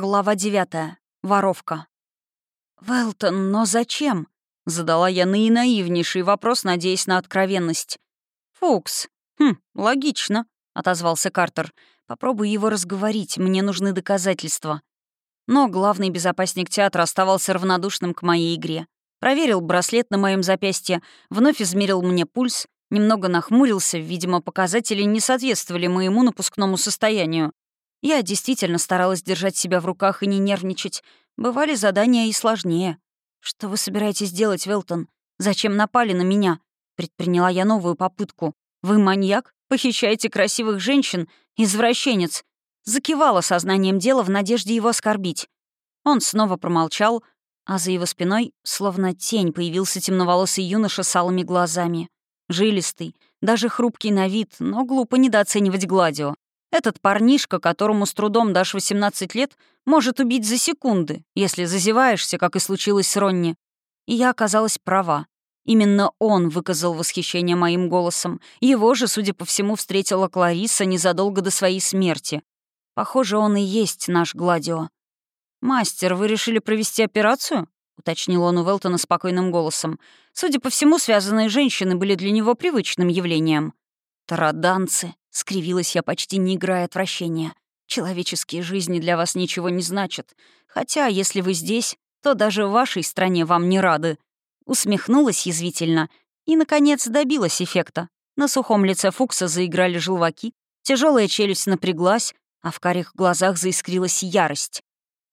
Глава девятая. Воровка. «Велтон, но зачем?» — задала я наинаивнейший вопрос, надеясь на откровенность. «Фукс. Хм, логично», — отозвался Картер. «Попробуй его разговорить, мне нужны доказательства». Но главный безопасник театра оставался равнодушным к моей игре. Проверил браслет на моем запястье, вновь измерил мне пульс, немного нахмурился, видимо, показатели не соответствовали моему напускному состоянию. Я действительно старалась держать себя в руках и не нервничать. Бывали задания и сложнее. «Что вы собираетесь делать, Велтон? Зачем напали на меня?» Предприняла я новую попытку. «Вы маньяк? Похищаете красивых женщин? Извращенец?» Закивала сознанием дела в надежде его оскорбить. Он снова промолчал, а за его спиной, словно тень, появился темноволосый юноша с алыми глазами. Жилистый, даже хрупкий на вид, но глупо недооценивать Гладио. Этот парнишка, которому с трудом дашь 18 лет, может убить за секунды, если зазеваешься, как и случилось с Ронни. И я оказалась права. Именно он выказал восхищение моим голосом. Его же, судя по всему, встретила Клариса незадолго до своей смерти. Похоже, он и есть наш Гладио. «Мастер, вы решили провести операцию?» — уточнил он у Велтона спокойным голосом. Судя по всему, связанные женщины были для него привычным явлением. «Тараданцы», — скривилась я, почти не играя отвращения. «Человеческие жизни для вас ничего не значат. Хотя, если вы здесь, то даже в вашей стране вам не рады». Усмехнулась язвительно и, наконец, добилась эффекта. На сухом лице Фукса заиграли желваки, тяжелая челюсть напряглась, а в карих глазах заискрилась ярость.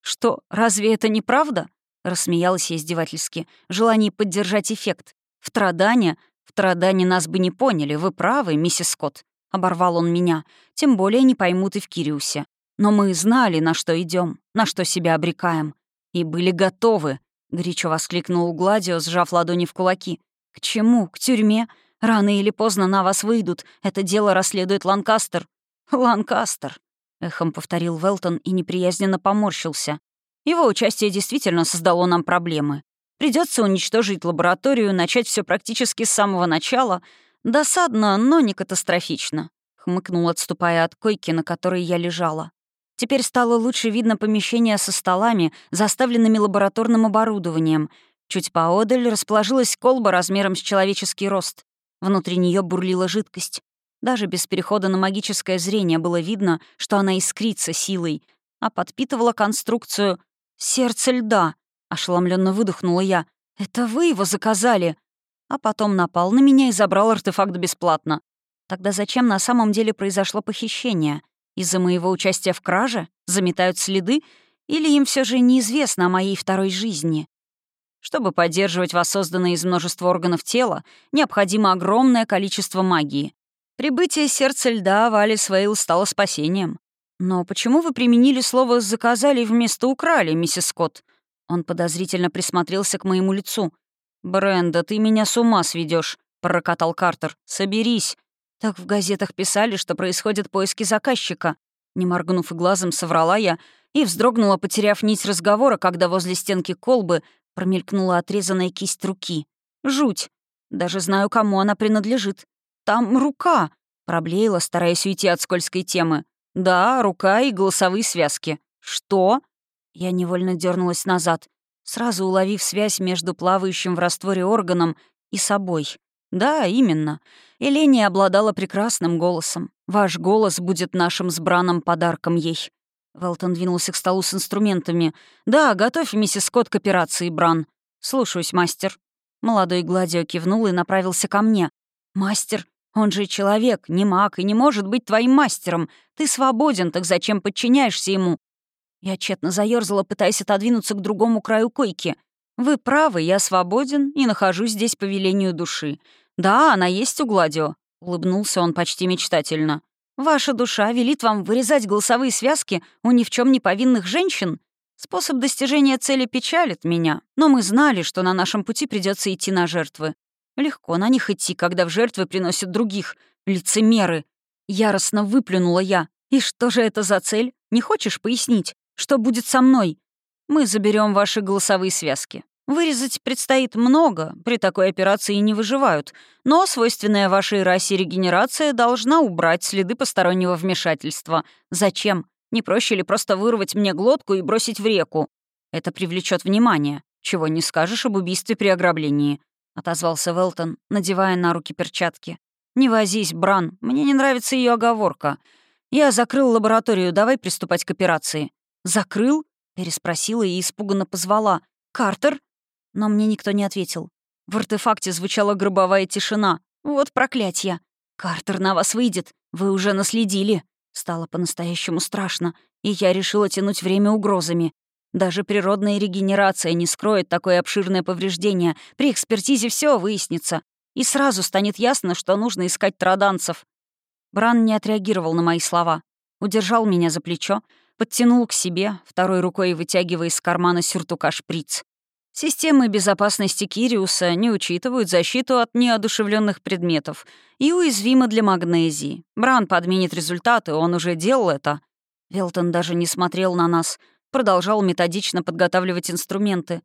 «Что, разве это не правда?» — рассмеялась я издевательски. «Желание поддержать эффект. В Традане в Традане нас бы не поняли, вы правы, миссис Скотт. Оборвал он меня. Тем более не поймут и в Кириусе. Но мы знали, на что идем, на что себя обрекаем. И были готовы, — горячо воскликнул Гладио, сжав ладони в кулаки. «К чему? К тюрьме? Рано или поздно на вас выйдут. Это дело расследует Ланкастер». «Ланкастер», — эхом повторил Велтон и неприязненно поморщился. «Его участие действительно создало нам проблемы. Придется уничтожить лабораторию, начать все практически с самого начала. Досадно, но не катастрофично. Хмыкнул, отступая от койки, на которой я лежала. Теперь стало лучше видно помещение со столами, заставленными лабораторным оборудованием. Чуть поодаль расположилась колба размером с человеческий рост. Внутри нее бурлила жидкость. Даже без перехода на магическое зрение было видно, что она искрится силой, а подпитывала конструкцию «сердце льда», Ошеломленно выдохнула я. «Это вы его заказали?» А потом напал на меня и забрал артефакт бесплатно. Тогда зачем на самом деле произошло похищение? Из-за моего участия в краже? Заметают следы? Или им все же неизвестно о моей второй жизни? Чтобы поддерживать воссозданное из множества органов тела, необходимо огромное количество магии. Прибытие сердца льда Вали Свейл стало спасением. Но почему вы применили слово «заказали» вместо «украли», миссис Скотт? Он подозрительно присмотрелся к моему лицу. «Бренда, ты меня с ума сведешь, прокатал Картер. «Соберись». Так в газетах писали, что происходят поиски заказчика. Не моргнув и глазом, соврала я и вздрогнула, потеряв нить разговора, когда возле стенки колбы промелькнула отрезанная кисть руки. Жуть. Даже знаю, кому она принадлежит. Там рука. Проблеяла, стараясь уйти от скользкой темы. Да, рука и голосовые связки. Что? Я невольно дернулась назад, сразу уловив связь между плавающим в растворе органом и собой. Да, именно. Эления обладала прекрасным голосом. Ваш голос будет нашим сбранным подарком ей. Велтон двинулся к столу с инструментами. «Да, готовь, миссис Скотт, к операции, Бран». «Слушаюсь, мастер». Молодой Гладио кивнул и направился ко мне. «Мастер, он же человек, не маг и не может быть твоим мастером. Ты свободен, так зачем подчиняешься ему? Я тщетно заёрзала, пытаясь отодвинуться к другому краю койки. «Вы правы, я свободен и нахожусь здесь по велению души. Да, она есть у Гладио», — улыбнулся он почти мечтательно. «Ваша душа велит вам вырезать голосовые связки у ни в чем не повинных женщин? Способ достижения цели печалит меня, но мы знали, что на нашем пути придется идти на жертвы. Легко на них идти, когда в жертвы приносят других. Лицемеры. Яростно выплюнула я. И что же это за цель? Не хочешь пояснить? Что будет со мной? Мы заберем ваши голосовые связки. Вырезать предстоит много, при такой операции не выживают, но свойственная вашей расе регенерация должна убрать следы постороннего вмешательства. Зачем? Не проще ли просто вырвать мне глотку и бросить в реку? Это привлечет внимание. Чего не скажешь об убийстве при ограблении», — отозвался Велтон, надевая на руки перчатки. «Не возись, Бран, мне не нравится ее оговорка. Я закрыл лабораторию, давай приступать к операции». «Закрыл?» — переспросила и испуганно позвала. «Картер?» Но мне никто не ответил. В артефакте звучала гробовая тишина. «Вот проклятье! Картер на вас выйдет! Вы уже наследили!» Стало по-настоящему страшно, и я решила тянуть время угрозами. Даже природная регенерация не скроет такое обширное повреждение. При экспертизе все выяснится. И сразу станет ясно, что нужно искать траданцев. Бран не отреагировал на мои слова. Удержал меня за плечо, подтянул к себе, второй рукой вытягивая из кармана сюртука шприц. Системы безопасности Кириуса не учитывают защиту от неодушевленных предметов и уязвимы для магнезии. Бран подменит результаты, он уже делал это. Велтон даже не смотрел на нас, продолжал методично подготавливать инструменты.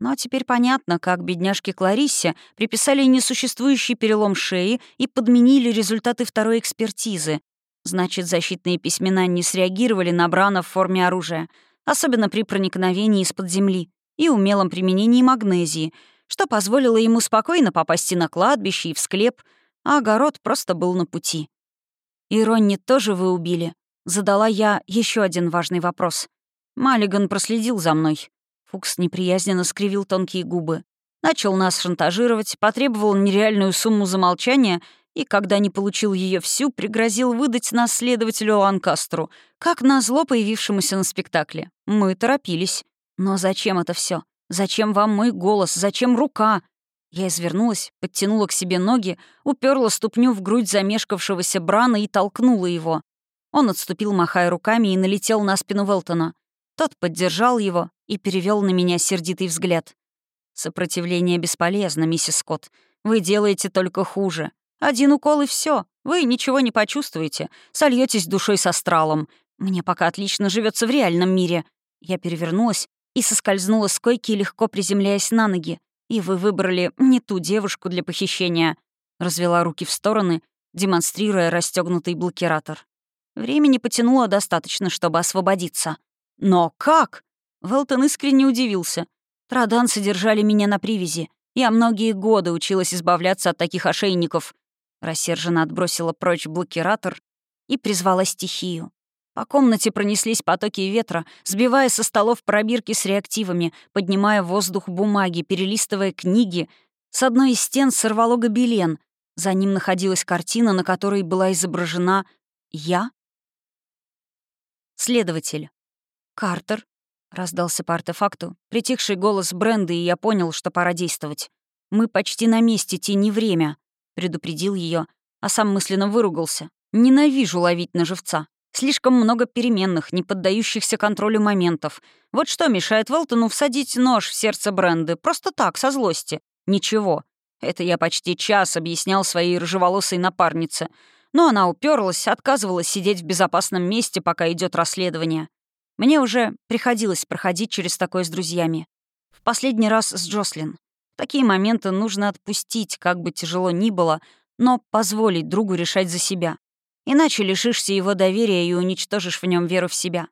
Но теперь понятно, как бедняжке Клариссе приписали несуществующий перелом шеи и подменили результаты второй экспертизы. Значит, защитные письмена не среагировали на Брана в форме оружия, особенно при проникновении из-под земли и умелом применении магнезии, что позволило ему спокойно попасть на кладбище, и в склеп, а огород просто был на пути. «И тоже вы убили?» Задала я еще один важный вопрос. Маллиган проследил за мной. Фукс неприязненно скривил тонкие губы. Начал нас шантажировать, потребовал нереальную сумму за молчание и, когда не получил ее всю, пригрозил выдать нас следователю Ланкастру, как назло появившемуся на спектакле. Мы торопились. Но зачем это все? Зачем вам мой голос? Зачем рука? Я извернулась, подтянула к себе ноги, уперла ступню в грудь замешкавшегося Брана и толкнула его. Он отступил, махая руками, и налетел на спину Велтона. Тот поддержал его и перевел на меня сердитый взгляд. «Сопротивление бесполезно, миссис Скотт. Вы делаете только хуже. Один укол и все. Вы ничего не почувствуете. Сольетесь душой с астралом. Мне пока отлично живется в реальном мире». Я перевернулась и соскользнула с койки, легко приземляясь на ноги. «И вы выбрали не ту девушку для похищения», — развела руки в стороны, демонстрируя расстегнутый блокиратор. Времени потянуло достаточно, чтобы освободиться. «Но как?» — Велтон искренне удивился. «Традан содержали меня на привязи. Я многие годы училась избавляться от таких ошейников». Рассерженно отбросила прочь блокиратор и призвала стихию. По комнате пронеслись потоки ветра, сбивая со столов пробирки с реактивами, поднимая воздух бумаги, перелистывая книги. С одной из стен сорвало гобелен. За ним находилась картина, на которой была изображена «Я». Следователь. «Картер», — раздался по артефакту, притихший голос Бренды, и я понял, что пора действовать. «Мы почти на месте, тяни время», — предупредил ее, а сам мысленно выругался. «Ненавижу ловить на живца. Слишком много переменных, не поддающихся контролю моментов. Вот что мешает Велтону всадить нож в сердце Бренды? Просто так, со злости. Ничего. Это я почти час объяснял своей рыжеволосой напарнице. Но она уперлась, отказывалась сидеть в безопасном месте, пока идет расследование. Мне уже приходилось проходить через такое с друзьями. В последний раз с Джослин. Такие моменты нужно отпустить, как бы тяжело ни было, но позволить другу решать за себя. Иначе лишишься его доверия и уничтожишь в нем веру в себя.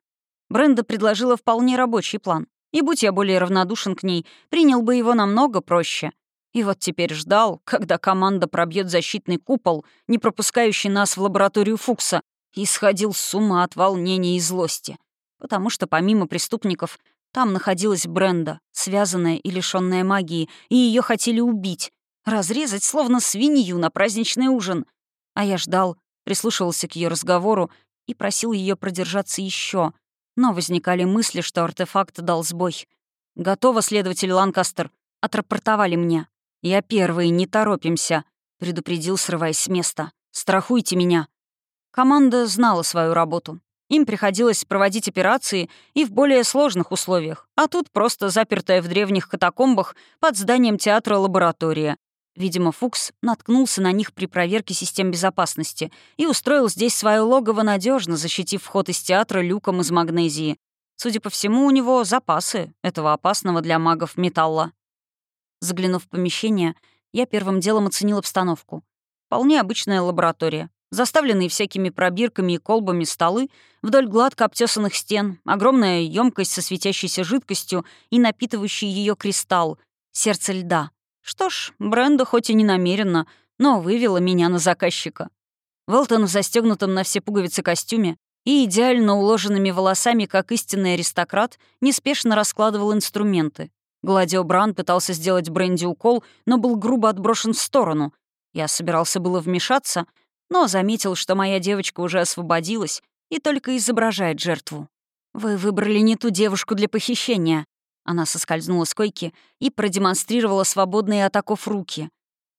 Бренда предложила вполне рабочий план. И будь я более равнодушен к ней, принял бы его намного проще. И вот теперь ждал, когда команда пробьет защитный купол, не пропускающий нас в лабораторию Фукса, и сходил с ума от волнения и злости. Потому что помимо преступников там находилась Бренда, связанная и лишённая магии, и ее хотели убить, разрезать словно свинью на праздничный ужин. А я ждал, прислушивался к ее разговору и просил ее продержаться еще, но возникали мысли, что артефакт дал сбой. «Готово, следователь Ланкастер», — отрапортовали мне. «Я первый, не торопимся», — предупредил, срываясь с места. «Страхуйте меня». Команда знала свою работу. Им приходилось проводить операции и в более сложных условиях, а тут просто запертая в древних катакомбах под зданием театра лаборатория, Видимо, Фукс наткнулся на них при проверке систем безопасности и устроил здесь свое логово надежно, защитив вход из театра люком из магнезии. Судя по всему, у него запасы этого опасного для магов металла. Заглянув в помещение, я первым делом оценил обстановку. Вполне обычная лаборатория. Заставленные всякими пробирками и колбами столы, вдоль гладко обтесанных стен, огромная емкость со светящейся жидкостью и напитывающий ее кристалл, сердце льда. Что ж, Бренда хоть и не намеренно, но вывела меня на заказчика. Велтон в застегнутом на все пуговицы костюме и идеально уложенными волосами, как истинный аристократ, неспешно раскладывал инструменты. Гладио Бран пытался сделать Бренди укол, но был грубо отброшен в сторону. Я собирался было вмешаться, но заметил, что моя девочка уже освободилась и только изображает жертву. «Вы выбрали не ту девушку для похищения». Она соскользнула с койки и продемонстрировала свободные атаков руки.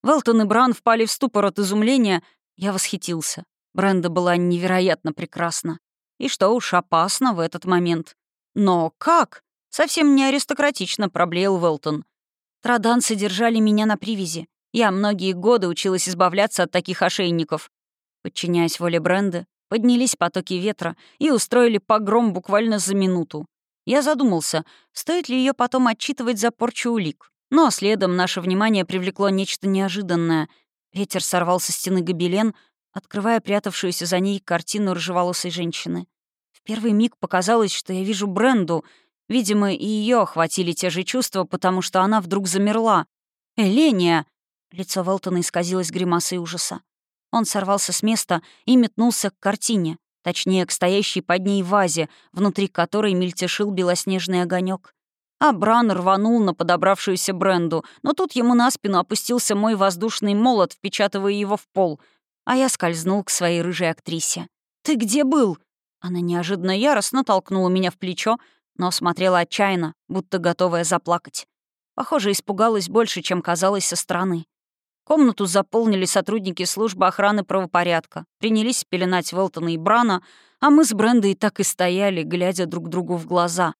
Велтон и Бран впали в ступор от изумления. Я восхитился. Бренда была невероятно прекрасна. И что уж опасно в этот момент. Но как? Совсем не аристократично, проблеял Велтон. Траданцы держали меня на привязи. Я многие годы училась избавляться от таких ошейников. Подчиняясь воле Бренды, поднялись потоки ветра и устроили погром буквально за минуту. Я задумался, стоит ли ее потом отчитывать за порчу улик. Но следом наше внимание привлекло нечто неожиданное. Ветер сорвал со стены гобелен, открывая прятавшуюся за ней картину рыжеволосой женщины. В первый миг показалось, что я вижу Бренду. Видимо, и ее охватили те же чувства, потому что она вдруг замерла. «Эления!» Лицо Велтона исказилось гримасой ужаса. Он сорвался с места и метнулся к картине, точнее, к стоящей под ней вазе, внутри которой мельтешил белоснежный огонек. А Бран рванул на подобравшуюся Бренду, но тут ему на спину опустился мой воздушный молот, впечатывая его в пол, а я скользнул к своей рыжей актрисе. «Ты где был?» Она неожиданно яростно толкнула меня в плечо, но смотрела отчаянно, будто готовая заплакать. Похоже, испугалась больше, чем казалось со стороны. Комнату заполнили сотрудники службы охраны правопорядка, принялись пеленать Велтона и Брана, а мы с Брендой так и стояли, глядя друг другу в глаза.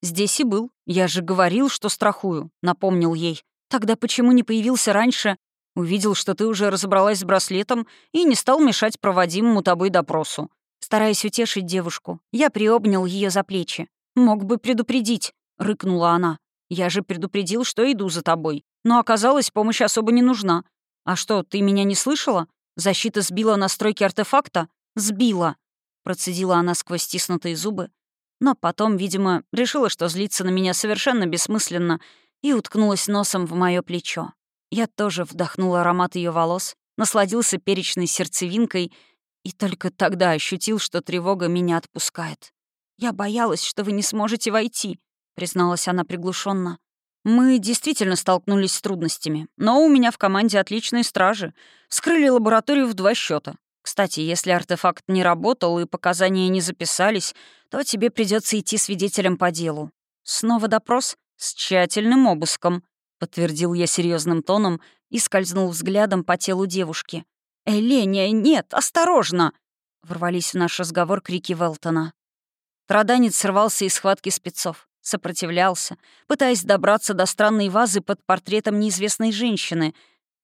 «Здесь и был. Я же говорил, что страхую», — напомнил ей. «Тогда почему не появился раньше? Увидел, что ты уже разобралась с браслетом и не стал мешать проводимому тобой допросу. Стараясь утешить девушку, я приобнял ее за плечи. «Мог бы предупредить», — рыкнула она. «Я же предупредил, что иду за тобой. Но оказалось, помощь особо не нужна. А что, ты меня не слышала? Защита сбила настройки артефакта? Сбила. Процедила она сквозь стиснутые зубы. Но потом, видимо, решила, что злиться на меня совершенно бессмысленно, и уткнулась носом в мое плечо. Я тоже вдохнул аромат ее волос, насладился перечной сердцевинкой и только тогда ощутил, что тревога меня отпускает. «Я боялась, что вы не сможете войти», — призналась она приглушенно. Мы действительно столкнулись с трудностями, но у меня в команде отличные стражи. Скрыли лабораторию в два счета. Кстати, если артефакт не работал и показания не записались, то тебе придется идти свидетелем по делу. Снова допрос с тщательным обыском, подтвердил я серьезным тоном и скользнул взглядом по телу девушки. «Эления, нет, осторожно!» — ворвались в наш разговор крики Велтона. Траданец срывался из схватки спецов. Сопротивлялся, пытаясь добраться до странной вазы под портретом неизвестной женщины.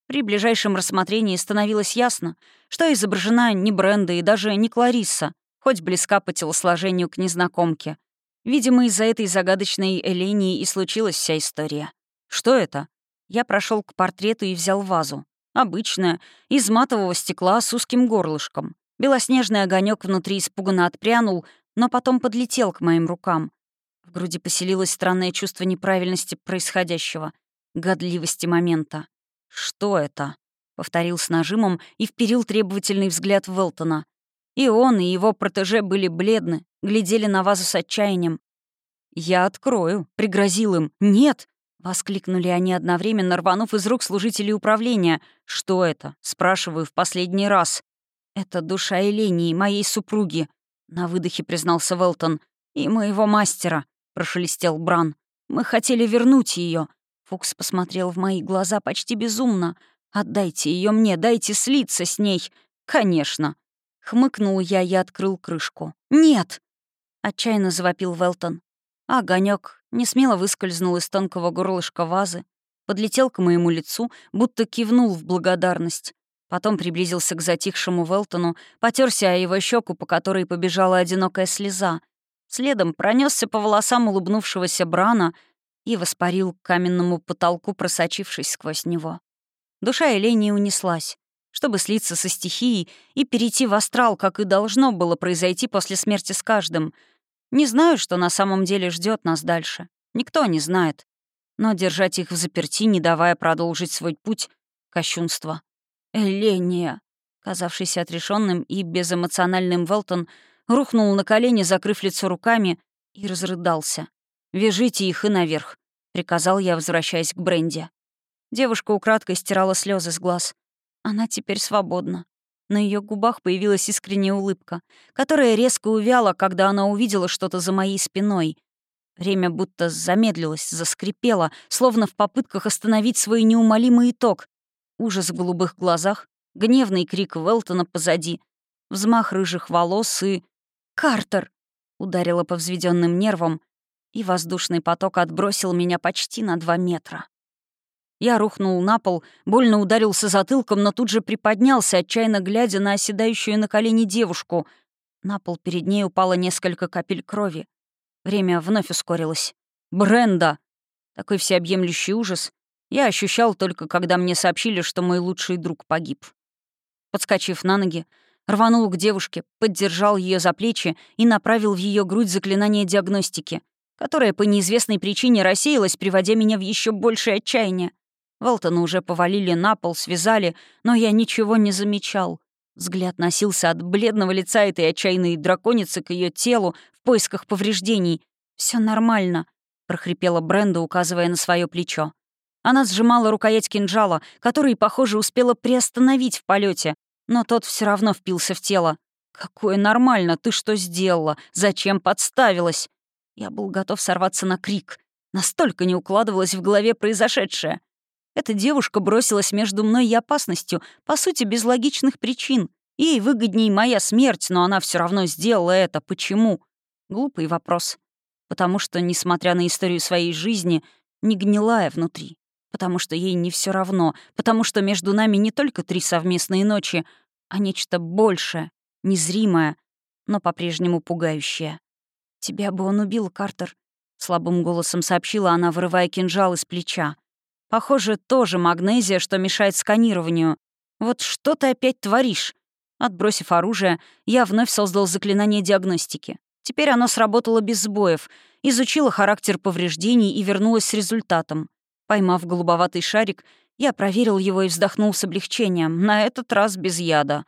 При ближайшем рассмотрении становилось ясно, что изображена не Бренда и даже не Кларисса, хоть близка по телосложению к незнакомке. Видимо, из-за этой загадочной Элении и случилась вся история. Что это? Я прошел к портрету и взял вазу. Обычная, из матового стекла с узким горлышком. Белоснежный огонек внутри испуганно отпрянул, но потом подлетел к моим рукам. В груди поселилось странное чувство неправильности происходящего, годливости момента. «Что это?» — повторил с нажимом и вперил требовательный взгляд Велтона. И он, и его протеже были бледны, глядели на вазу с отчаянием. «Я открою», — пригрозил им. «Нет!» — воскликнули они одновременно, рванув из рук служителей управления. «Что это?» — спрашиваю в последний раз. «Это душа Элении, моей супруги», — на выдохе признался Велтон. «И моего мастера прошелестел Бран. «Мы хотели вернуть ее. Фукс посмотрел в мои глаза почти безумно. «Отдайте ее мне, дайте слиться с ней!» «Конечно!» Хмыкнул я и открыл крышку. «Нет!» Отчаянно завопил Велтон. огонек несмело выскользнул из тонкого горлышка вазы, подлетел к моему лицу, будто кивнул в благодарность. Потом приблизился к затихшему Велтону, потерся о его щеку, по которой побежала одинокая слеза, Следом пронесся по волосам улыбнувшегося Брана и воспарил к каменному потолку, просочившись сквозь него. Душа Элении унеслась. чтобы слиться со стихией и перейти в астрал, как и должно было произойти после смерти с каждым. Не знаю, что на самом деле ждет нас дальше. Никто не знает. Но держать их в заперти, не давая продолжить свой путь — кощунство. Эления, казавшийся отрешенным и безэмоциональным Велтон, рухнул на колени, закрыв лицо руками, и разрыдался. «Вяжите их и наверх», — приказал я, возвращаясь к Бренди. Девушка украдкой стирала слезы с глаз. Она теперь свободна. На ее губах появилась искренняя улыбка, которая резко увяла, когда она увидела что-то за моей спиной. Время будто замедлилось, заскрипело, словно в попытках остановить свой неумолимый итог. Ужас в голубых глазах, гневный крик Велтона позади, взмах рыжих волос и... «Картер!» — ударила по взведенным нервам, и воздушный поток отбросил меня почти на два метра. Я рухнул на пол, больно ударился затылком, но тут же приподнялся, отчаянно глядя на оседающую на колени девушку. На пол перед ней упало несколько капель крови. Время вновь ускорилось. «Бренда!» Такой всеобъемлющий ужас я ощущал только, когда мне сообщили, что мой лучший друг погиб. Подскочив на ноги, рванул к девушке, поддержал ее за плечи и направил в ее грудь заклинание диагностики, которое по неизвестной причине рассеялось, приводя меня в еще большее отчаяние. Велтона уже повалили на пол, связали, но я ничего не замечал. Взгляд носился от бледного лица этой отчаянной драконицы к ее телу в поисках повреждений. Все нормально», — прохрипела Бренда, указывая на свое плечо. Она сжимала рукоять кинжала, который, похоже, успела приостановить в полете, но тот все равно впился в тело. «Какое нормально! Ты что сделала? Зачем подставилась?» Я был готов сорваться на крик. Настолько не укладывалось в голове произошедшее. Эта девушка бросилась между мной и опасностью, по сути, без логичных причин. Ей выгодней моя смерть, но она все равно сделала это. Почему? Глупый вопрос. Потому что, несмотря на историю своей жизни, не гнилая внутри. Потому что ей не все равно. Потому что между нами не только три совместные ночи, а нечто большее, незримое, но по-прежнему пугающее. «Тебя бы он убил, Картер», — слабым голосом сообщила она, вырывая кинжал из плеча. Похоже, тоже магнезия, что мешает сканированию. Вот что ты опять творишь? Отбросив оружие, я вновь создал заклинание диагностики. Теперь оно сработало без сбоев, изучило характер повреждений и вернулось с результатом. Поймав голубоватый шарик, я проверил его и вздохнул с облегчением, на этот раз без яда.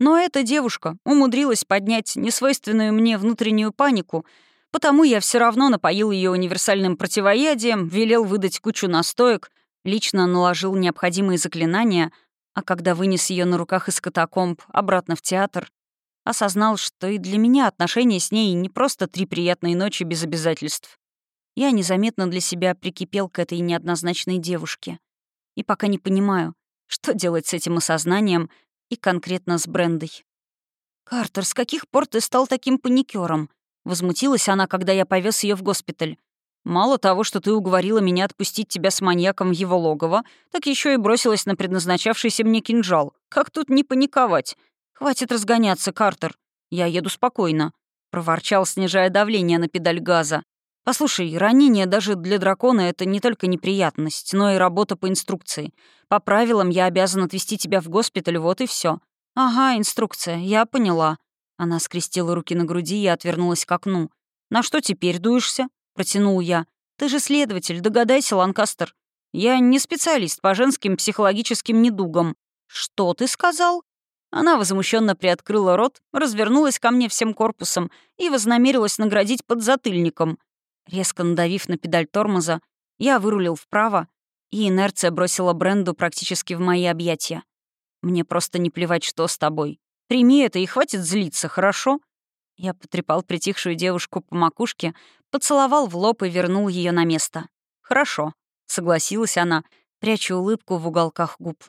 Но эта девушка умудрилась поднять несвойственную мне внутреннюю панику — Потому я все равно напоил ее универсальным противоядием, велел выдать кучу настоек, лично наложил необходимые заклинания, а когда вынес ее на руках из катакомб обратно в театр, осознал, что и для меня отношения с ней не просто три приятные ночи без обязательств. Я незаметно для себя прикипел к этой неоднозначной девушке. И пока не понимаю, что делать с этим осознанием и конкретно с Брендой. «Картер, с каких пор ты стал таким паникером? Возмутилась она, когда я повез ее в госпиталь. «Мало того, что ты уговорила меня отпустить тебя с маньяком в его логово, так еще и бросилась на предназначавшийся мне кинжал. Как тут не паниковать? Хватит разгоняться, Картер. Я еду спокойно», — проворчал, снижая давление на педаль газа. «Послушай, ранение даже для дракона — это не только неприятность, но и работа по инструкции. По правилам я обязан отвезти тебя в госпиталь, вот и все. «Ага, инструкция, я поняла», она скрестила руки на груди и отвернулась к окну. «На что теперь дуешься?» — протянул я. «Ты же следователь, догадайся, Ланкастер. Я не специалист по женским психологическим недугам». «Что ты сказал?» Она возмущенно приоткрыла рот, развернулась ко мне всем корпусом и вознамерилась наградить подзатыльником. Резко надавив на педаль тормоза, я вырулил вправо, и инерция бросила Бренду практически в мои объятия. «Мне просто не плевать, что с тобой. Прими это и хватит злиться, хорошо?» Я потрепал притихшую девушку по макушке, поцеловал в лоб и вернул ее на место. «Хорошо», — согласилась она, пряча улыбку в уголках губ.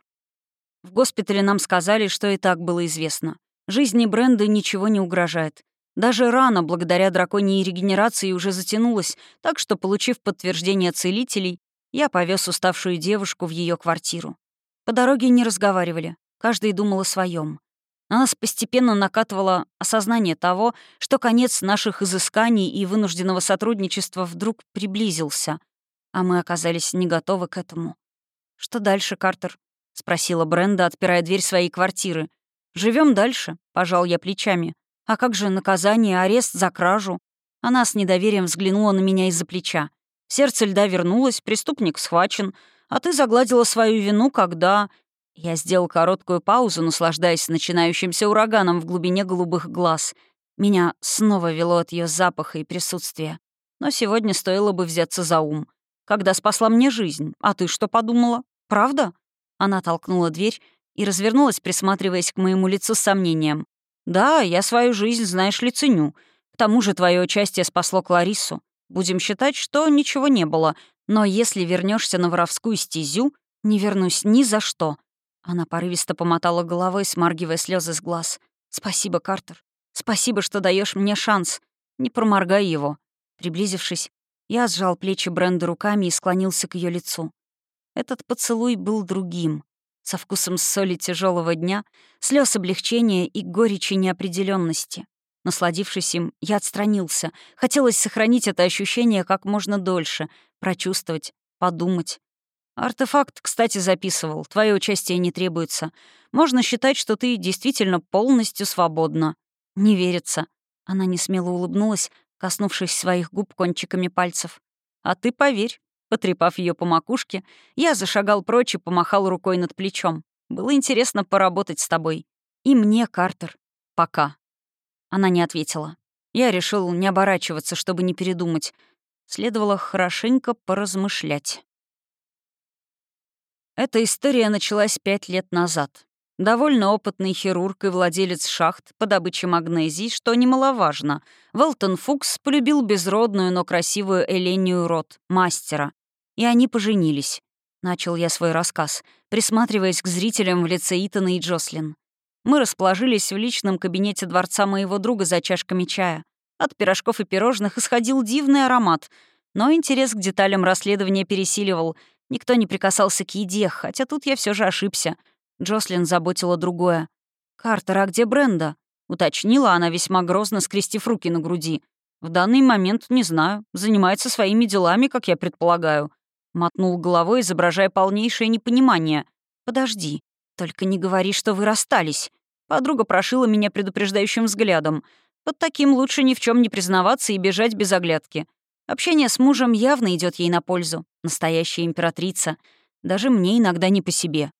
В госпитале нам сказали, что и так было известно. Жизни бренда ничего не угрожает. Даже рана, благодаря драконьей регенерации, уже затянулась, так что, получив подтверждение целителей, я повез уставшую девушку в ее квартиру. По дороге не разговаривали, каждый думал о своем. На нас постепенно накатывало осознание того, что конец наших изысканий и вынужденного сотрудничества вдруг приблизился, а мы оказались не готовы к этому. «Что дальше, Картер?» — спросила Бренда, отпирая дверь своей квартиры. Живем дальше», — пожал я плечами. «А как же наказание, арест за кражу?» Она с недоверием взглянула на меня из-за плеча. Сердце льда вернулось, преступник схвачен, а ты загладила свою вину, когда... Я сделал короткую паузу, наслаждаясь начинающимся ураганом в глубине голубых глаз. Меня снова вело от ее запаха и присутствия. Но сегодня стоило бы взяться за ум. Когда спасла мне жизнь, а ты что подумала? Правда? Она толкнула дверь и развернулась, присматриваясь к моему лицу с сомнением. «Да, я свою жизнь, знаешь ли, ценю. К тому же твое участие спасло Кларису. Будем считать, что ничего не было. Но если вернешься на воровскую стезю, не вернусь ни за что». Она порывисто помотала головой, смаргивая слезы с глаз. «Спасибо, Картер. Спасибо, что даешь мне шанс. Не проморгай его». Приблизившись, я сжал плечи Бренды руками и склонился к ее лицу. Этот поцелуй был другим, со вкусом соли тяжелого дня, слез облегчения и горечи неопределенности. Насладившись им, я отстранился. Хотелось сохранить это ощущение как можно дольше, прочувствовать, подумать. Артефакт, кстати, записывал. Твое участие не требуется. Можно считать, что ты действительно полностью свободна. Не верится. Она несмело улыбнулась, коснувшись своих губ кончиками пальцев. А ты поверь. Потрепав ее по макушке, я зашагал прочь и помахал рукой над плечом. Было интересно поработать с тобой. И мне, Картер. Пока. Она не ответила. Я решил не оборачиваться, чтобы не передумать. Следовало хорошенько поразмышлять. Эта история началась пять лет назад. Довольно опытный хирург и владелец шахт по добыче магнезии, что немаловажно, Велтон Фукс полюбил безродную, но красивую Элению Рот, мастера. И они поженились. Начал я свой рассказ, присматриваясь к зрителям в лице Итана и Джослин. Мы расположились в личном кабинете дворца моего друга за чашками чая. От пирожков и пирожных исходил дивный аромат, но интерес к деталям расследования пересиливал. Никто не прикасался к еде, хотя тут я все же ошибся. Джослин заботила другое. «Картер, а где Бренда?» — уточнила она, весьма грозно скрестив руки на груди. «В данный момент, не знаю, занимается своими делами, как я предполагаю». Мотнул головой, изображая полнейшее непонимание. «Подожди, только не говори, что вы расстались». Подруга прошила меня предупреждающим взглядом. Под таким лучше ни в чем не признаваться и бежать без оглядки. Общение с мужем явно идет ей на пользу. Настоящая императрица. Даже мне иногда не по себе.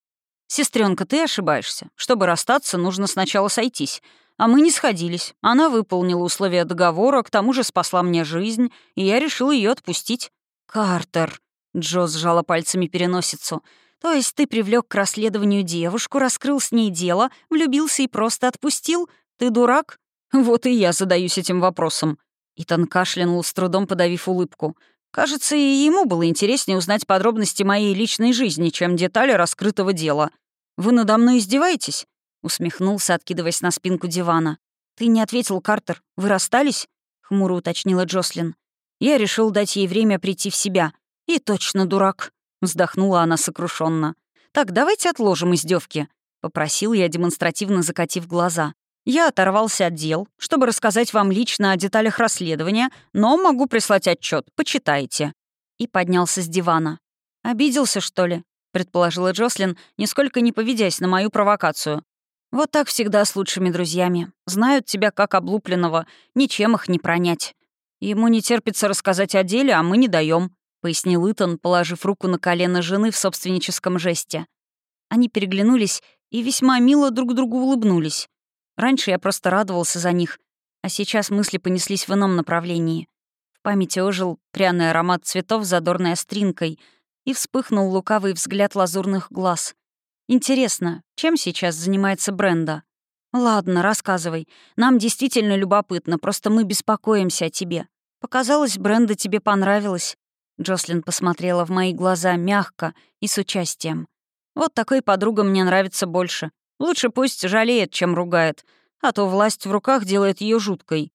Сестренка, ты ошибаешься. Чтобы расстаться, нужно сначала сойтись. А мы не сходились. Она выполнила условия договора, к тому же спасла мне жизнь, и я решил ее отпустить. «Картер», — Джо сжала пальцами переносицу, — то есть ты привлек к расследованию девушку, раскрыл с ней дело, влюбился и просто отпустил? Ты дурак? Вот и я задаюсь этим вопросом. Итан кашлянул, с трудом подавив улыбку. Кажется, и ему было интереснее узнать подробности моей личной жизни, чем детали раскрытого дела. «Вы надо мной издеваетесь?» — усмехнулся, откидываясь на спинку дивана. «Ты не ответил, Картер. Вы расстались?» — хмуро уточнила Джослин. Я решил дать ей время прийти в себя. И точно дурак. Вздохнула она сокрушенно. «Так, давайте отложим издевки, попросил я, демонстративно закатив глаза. «Я оторвался от дел, чтобы рассказать вам лично о деталях расследования, но могу прислать отчет. Почитайте». И поднялся с дивана. «Обиделся, что ли?» — предположила Джослин, нисколько не поведясь на мою провокацию. «Вот так всегда с лучшими друзьями. Знают тебя как облупленного, ничем их не пронять. Ему не терпится рассказать о деле, а мы не даем. — пояснил Итан, положив руку на колено жены в собственническом жесте. Они переглянулись и весьма мило друг другу улыбнулись. Раньше я просто радовался за них, а сейчас мысли понеслись в ином направлении. В памяти ожил пряный аромат цветов задорной остринкой и вспыхнул лукавый взгляд лазурных глаз. Интересно, чем сейчас занимается Бренда? «Ладно, рассказывай. Нам действительно любопытно, просто мы беспокоимся о тебе. Показалось, Бренда тебе понравилась. Джослин посмотрела в мои глаза мягко и с участием. «Вот такой подруга мне нравится больше. Лучше пусть жалеет, чем ругает, а то власть в руках делает ее жуткой».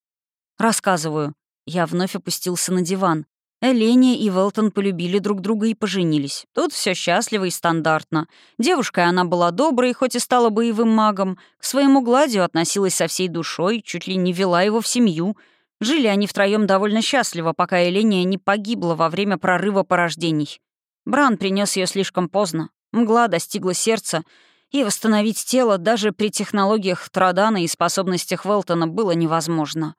«Рассказываю». Я вновь опустился на диван. Эления и Велтон полюбили друг друга и поженились. Тут все счастливо и стандартно. Девушкой она была доброй, хоть и стала боевым магом. К своему гладию относилась со всей душой, чуть ли не вела его в семью — Жили они втроем довольно счастливо, пока Эления не погибла во время прорыва порождений. Бран принес ее слишком поздно. Мгла достигла сердца, и восстановить тело даже при технологиях Традана и способностях Велтона было невозможно.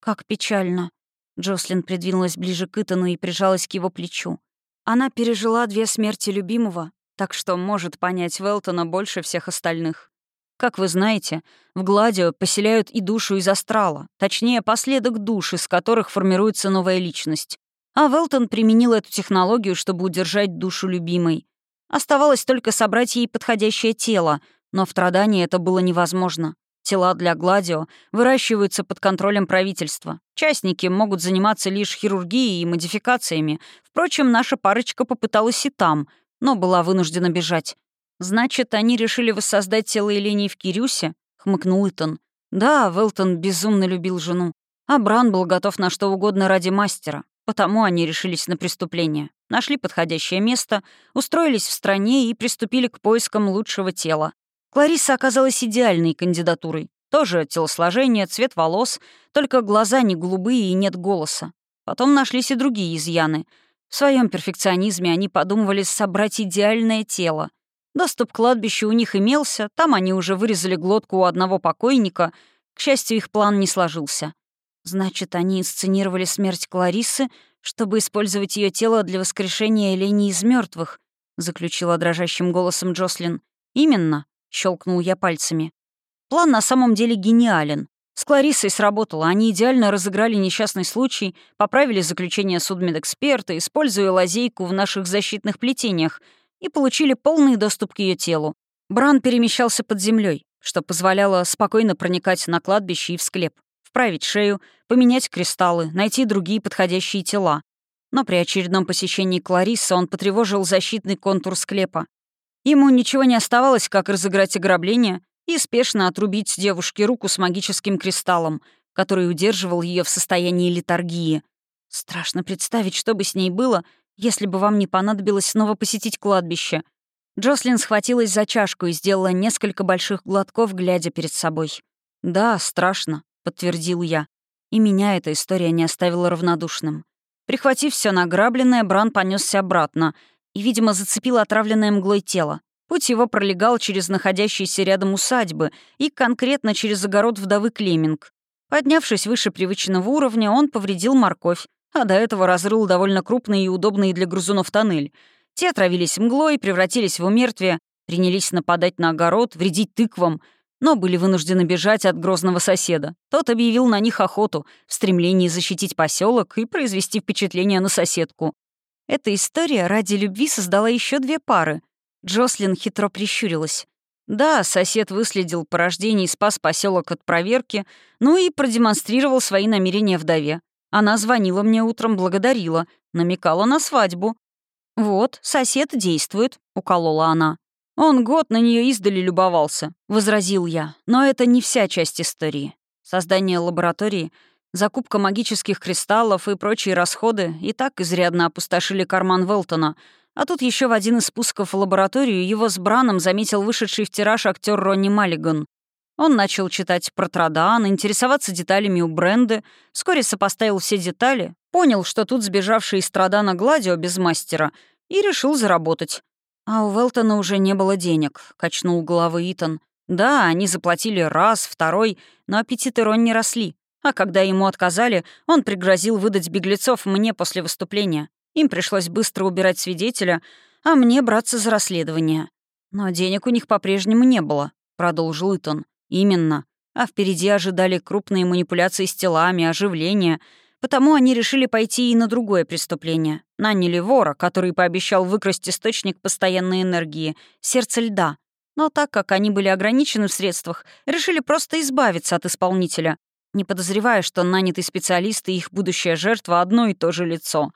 «Как печально». Джослин придвинулась ближе к Итану и прижалась к его плечу. Она пережила две смерти любимого, так что может понять Велтона больше всех остальных. Как вы знаете, в Гладио поселяют и душу из астрала, точнее, последок души, из которых формируется новая личность. А Велтон применил эту технологию, чтобы удержать душу любимой. Оставалось только собрать ей подходящее тело, но в Традании это было невозможно. Тела для Гладио выращиваются под контролем правительства. Частники могут заниматься лишь хирургией и модификациями. Впрочем, наша парочка попыталась и там, но была вынуждена бежать. «Значит, они решили воссоздать тело Елении в Кирюсе?» — хмыкнул Итан. «Да, Велтон безумно любил жену. А Бран был готов на что угодно ради мастера. Потому они решились на преступление. Нашли подходящее место, устроились в стране и приступили к поискам лучшего тела. Клариса оказалась идеальной кандидатурой. Тоже телосложение, цвет волос, только глаза не голубые и нет голоса. Потом нашлись и другие изъяны. В своем перфекционизме они подумывали собрать идеальное тело — Доступ к кладбищу у них имелся, там они уже вырезали глотку у одного покойника. К счастью, их план не сложился. Значит, они инсценировали смерть Кларисы, чтобы использовать ее тело для воскрешения Элени из мертвых, заключила дрожащим голосом Джослин. Именно, щелкнул я пальцами. План на самом деле гениален. С Клариссой сработало. Они идеально разыграли несчастный случай, поправили заключение судмедэксперта, используя лазейку в наших защитных плетениях — и получили полный доступ к ее телу. Бран перемещался под землей, что позволяло спокойно проникать на кладбище и в склеп, вправить шею, поменять кристаллы, найти другие подходящие тела. Но при очередном посещении Клариссы он потревожил защитный контур склепа. Ему ничего не оставалось, как разыграть ограбление и спешно отрубить девушке руку с магическим кристаллом, который удерживал ее в состоянии литургии. Страшно представить, что бы с ней было — если бы вам не понадобилось снова посетить кладбище». Джослин схватилась за чашку и сделала несколько больших глотков, глядя перед собой. «Да, страшно», — подтвердил я. И меня эта история не оставила равнодушным. Прихватив все награбленное, Бран понесся обратно и, видимо, зацепил отравленное мглой тело. Путь его пролегал через находящиеся рядом усадьбы и конкретно через огород вдовы Клеминг. Поднявшись выше привычного уровня, он повредил морковь, а до этого разрыл довольно крупный и удобный для грузунов тоннель. Те отравились мглой, превратились в умертвие, принялись нападать на огород, вредить тыквам, но были вынуждены бежать от грозного соседа. Тот объявил на них охоту в стремлении защитить поселок и произвести впечатление на соседку. Эта история ради любви создала еще две пары. Джослин хитро прищурилась. Да, сосед выследил порождение и спас поселок от проверки, ну и продемонстрировал свои намерения вдове. Она звонила мне утром, благодарила, намекала на свадьбу. «Вот, сосед действует», — уколола она. «Он год на нее издали любовался», — возразил я. Но это не вся часть истории. Создание лаборатории, закупка магических кристаллов и прочие расходы и так изрядно опустошили карман Велтона, а тут еще в один из спусков в лабораторию его с Браном заметил вышедший в тираж актер Ронни Маллиган. Он начал читать про Традан, интересоваться деталями у бренда, вскоре сопоставил все детали, понял, что тут сбежавший из Традана Гладио без мастера, и решил заработать. А у Велтона уже не было денег, качнул головой Итан. Да, они заплатили раз, второй, но аппетиты Рон не росли. А когда ему отказали, он пригрозил выдать беглецов мне после выступления. Им пришлось быстро убирать свидетеля, а мне браться за расследование. Но денег у них по-прежнему не было, продолжил Итан. Именно. А впереди ожидали крупные манипуляции с телами, оживления. Потому они решили пойти и на другое преступление. Наняли вора, который пообещал выкрасть источник постоянной энергии — сердце льда. Но так как они были ограничены в средствах, решили просто избавиться от исполнителя, не подозревая, что нанятый специалист и их будущая жертва — одно и то же лицо.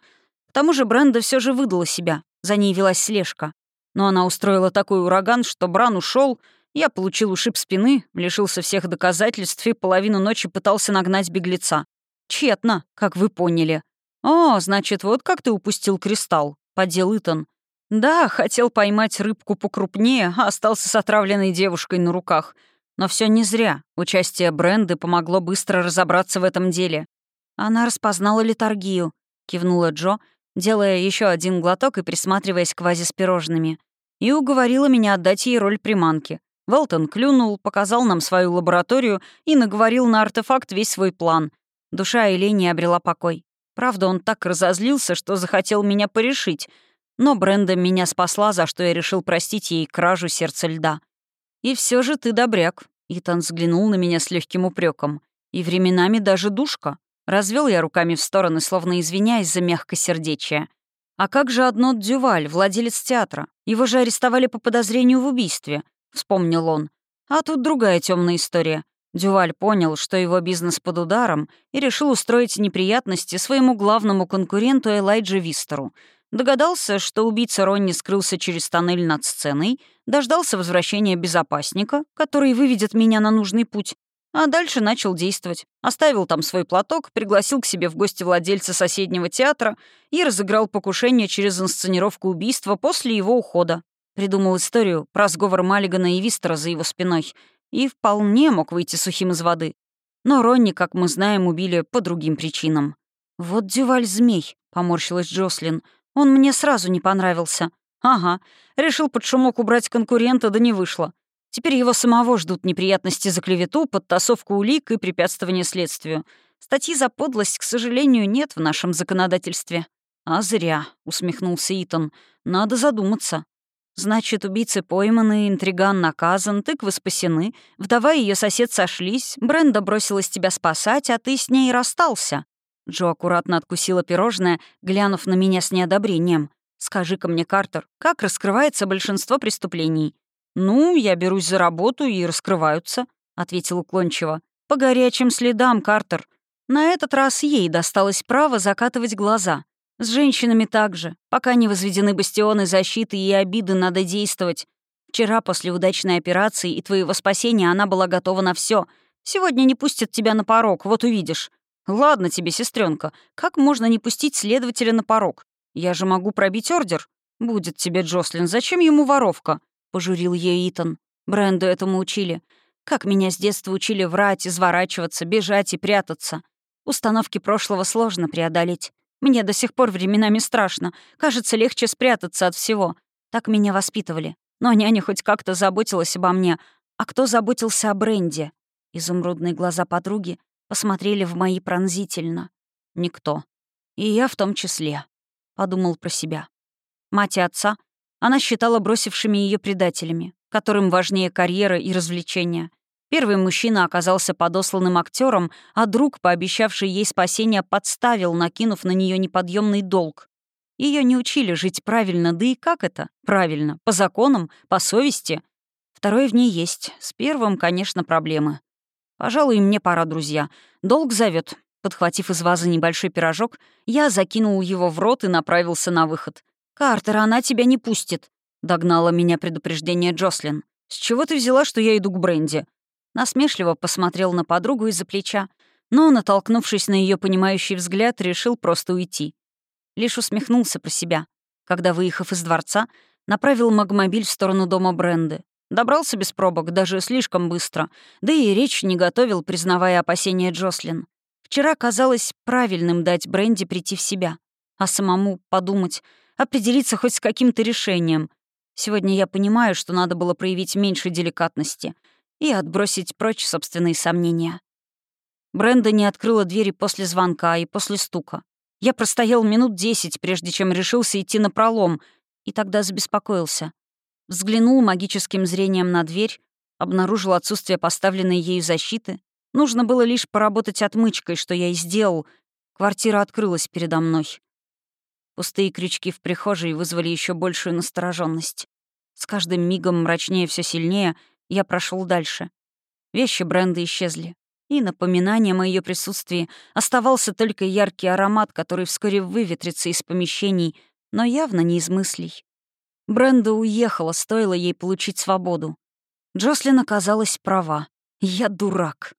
К тому же Бренда все же выдала себя, за ней велась слежка. Но она устроила такой ураган, что Бран ушел, я получил ушиб спины, лишился всех доказательств и половину ночи пытался нагнать беглеца. Тщетно, как вы поняли. «О, значит, вот как ты упустил кристалл», — подел Итан. «Да, хотел поймать рыбку покрупнее, а остался с отравленной девушкой на руках. Но все не зря. Участие Бренды помогло быстро разобраться в этом деле. Она распознала литургию», — кивнула Джо, делая еще один глоток и присматриваясь к вазе с пирожными. и уговорила меня отдать ей роль приманки. Велтон клюнул, показал нам свою лабораторию и наговорил на артефакт весь свой план. Душа Элении обрела покой. Правда, он так разозлился, что захотел меня порешить. Но Бренда меня спасла, за что я решил простить ей кражу сердца льда. «И все же ты добряк», — Итан взглянул на меня с легким упреком. «И временами даже душка». Развел я руками в стороны, словно извиняясь за мягкосердечие. «А как же одно Дюваль, владелец театра? Его же арестовали по подозрению в убийстве», — вспомнил он. «А тут другая темная история. Дюваль понял, что его бизнес под ударом, и решил устроить неприятности своему главному конкуренту Элайджи Вистеру. Догадался, что убийца Ронни скрылся через тоннель над сценой, дождался возвращения безопасника, который выведет меня на нужный путь, а дальше начал действовать. Оставил там свой платок, пригласил к себе в гости владельца соседнего театра и разыграл покушение через инсценировку убийства после его ухода. Придумал историю про сговор Маллигана и Вистера за его спиной — и вполне мог выйти сухим из воды. Но Ронни, как мы знаем, убили по другим причинам. «Вот дюваль-змей», — поморщилась Джослин. «Он мне сразу не понравился». «Ага, решил под шумок убрать конкурента, да не вышло. Теперь его самого ждут неприятности за клевету, подтасовку улик и препятствование следствию. Статьи за подлость, к сожалению, нет в нашем законодательстве». «А зря», — усмехнулся Итан. «Надо задуматься». Значит, убийцы пойманы, интриган наказан, тыквы спасены, вдова и ее сосед сошлись, Бренда бросилась тебя спасать, а ты с ней расстался. Джо аккуратно откусила пирожное, глянув на меня с неодобрением. «Скажи-ка мне, Картер, как раскрывается большинство преступлений?» «Ну, я берусь за работу, и раскрываются», — ответил уклончиво. «По горячим следам, Картер. На этот раз ей досталось право закатывать глаза. С женщинами также. Пока не возведены бастионы защиты и обиды, надо действовать. Вчера, после удачной операции и твоего спасения, она была готова на все. Сегодня не пустят тебя на порог, вот увидишь. Ладно тебе, сестренка, как можно не пустить следователя на порог? Я же могу пробить ордер. Будет тебе, Джослин, зачем ему воровка? Пожурил ей Итан. Бренду этому учили. Как меня с детства учили врать, изворачиваться, бежать и прятаться. Установки прошлого сложно преодолеть. Мне до сих пор временами страшно. Кажется, легче спрятаться от всего. Так меня воспитывали. Но няня хоть как-то заботилась обо мне. А кто заботился о Бренде? Изумрудные глаза подруги посмотрели в мои пронзительно. Никто. И я в том числе. Подумал про себя. Мать и отца она считала бросившими ее предателями, которым важнее карьера и развлечения. Первый мужчина оказался подосланным актером, а друг, пообещавший ей спасение, подставил, накинув на нее неподъемный долг. Ее не учили жить правильно, да и как это? Правильно. По законам, по совести. Второй в ней есть. С первым, конечно, проблемы. Пожалуй, мне пора, друзья. Долг зовет. Подхватив из вазы небольшой пирожок, я закинул его в рот и направился на выход. «Картер, она тебя не пустит», — догнала меня предупреждение Джослин. «С чего ты взяла, что я иду к Бренди? Насмешливо посмотрел на подругу из-за плеча, но, натолкнувшись на ее понимающий взгляд, решил просто уйти. Лишь усмехнулся про себя, когда, выехав из дворца, направил магмобиль в сторону дома Бренды. Добрался без пробок, даже слишком быстро, да и речь не готовил, признавая опасения Джослин. Вчера казалось правильным дать Бренди прийти в себя, а самому подумать, определиться хоть с каким-то решением. Сегодня я понимаю, что надо было проявить меньше деликатности — и отбросить прочь собственные сомнения. Бренда не открыла двери после звонка и после стука. Я простоял минут десять, прежде чем решился идти на пролом, и тогда забеспокоился. Взглянул магическим зрением на дверь, обнаружил отсутствие поставленной ею защиты. Нужно было лишь поработать отмычкой, что я и сделал. Квартира открылась передо мной. Пустые крючки в прихожей вызвали еще большую настороженность. С каждым мигом мрачнее все сильнее — я прошел дальше. Вещи бренда исчезли. И напоминанием о ее присутствии оставался только яркий аромат, который вскоре выветрится из помещений, но явно не из мыслей. Бренда уехала, стоило ей получить свободу. Джослин оказалась права. Я дурак.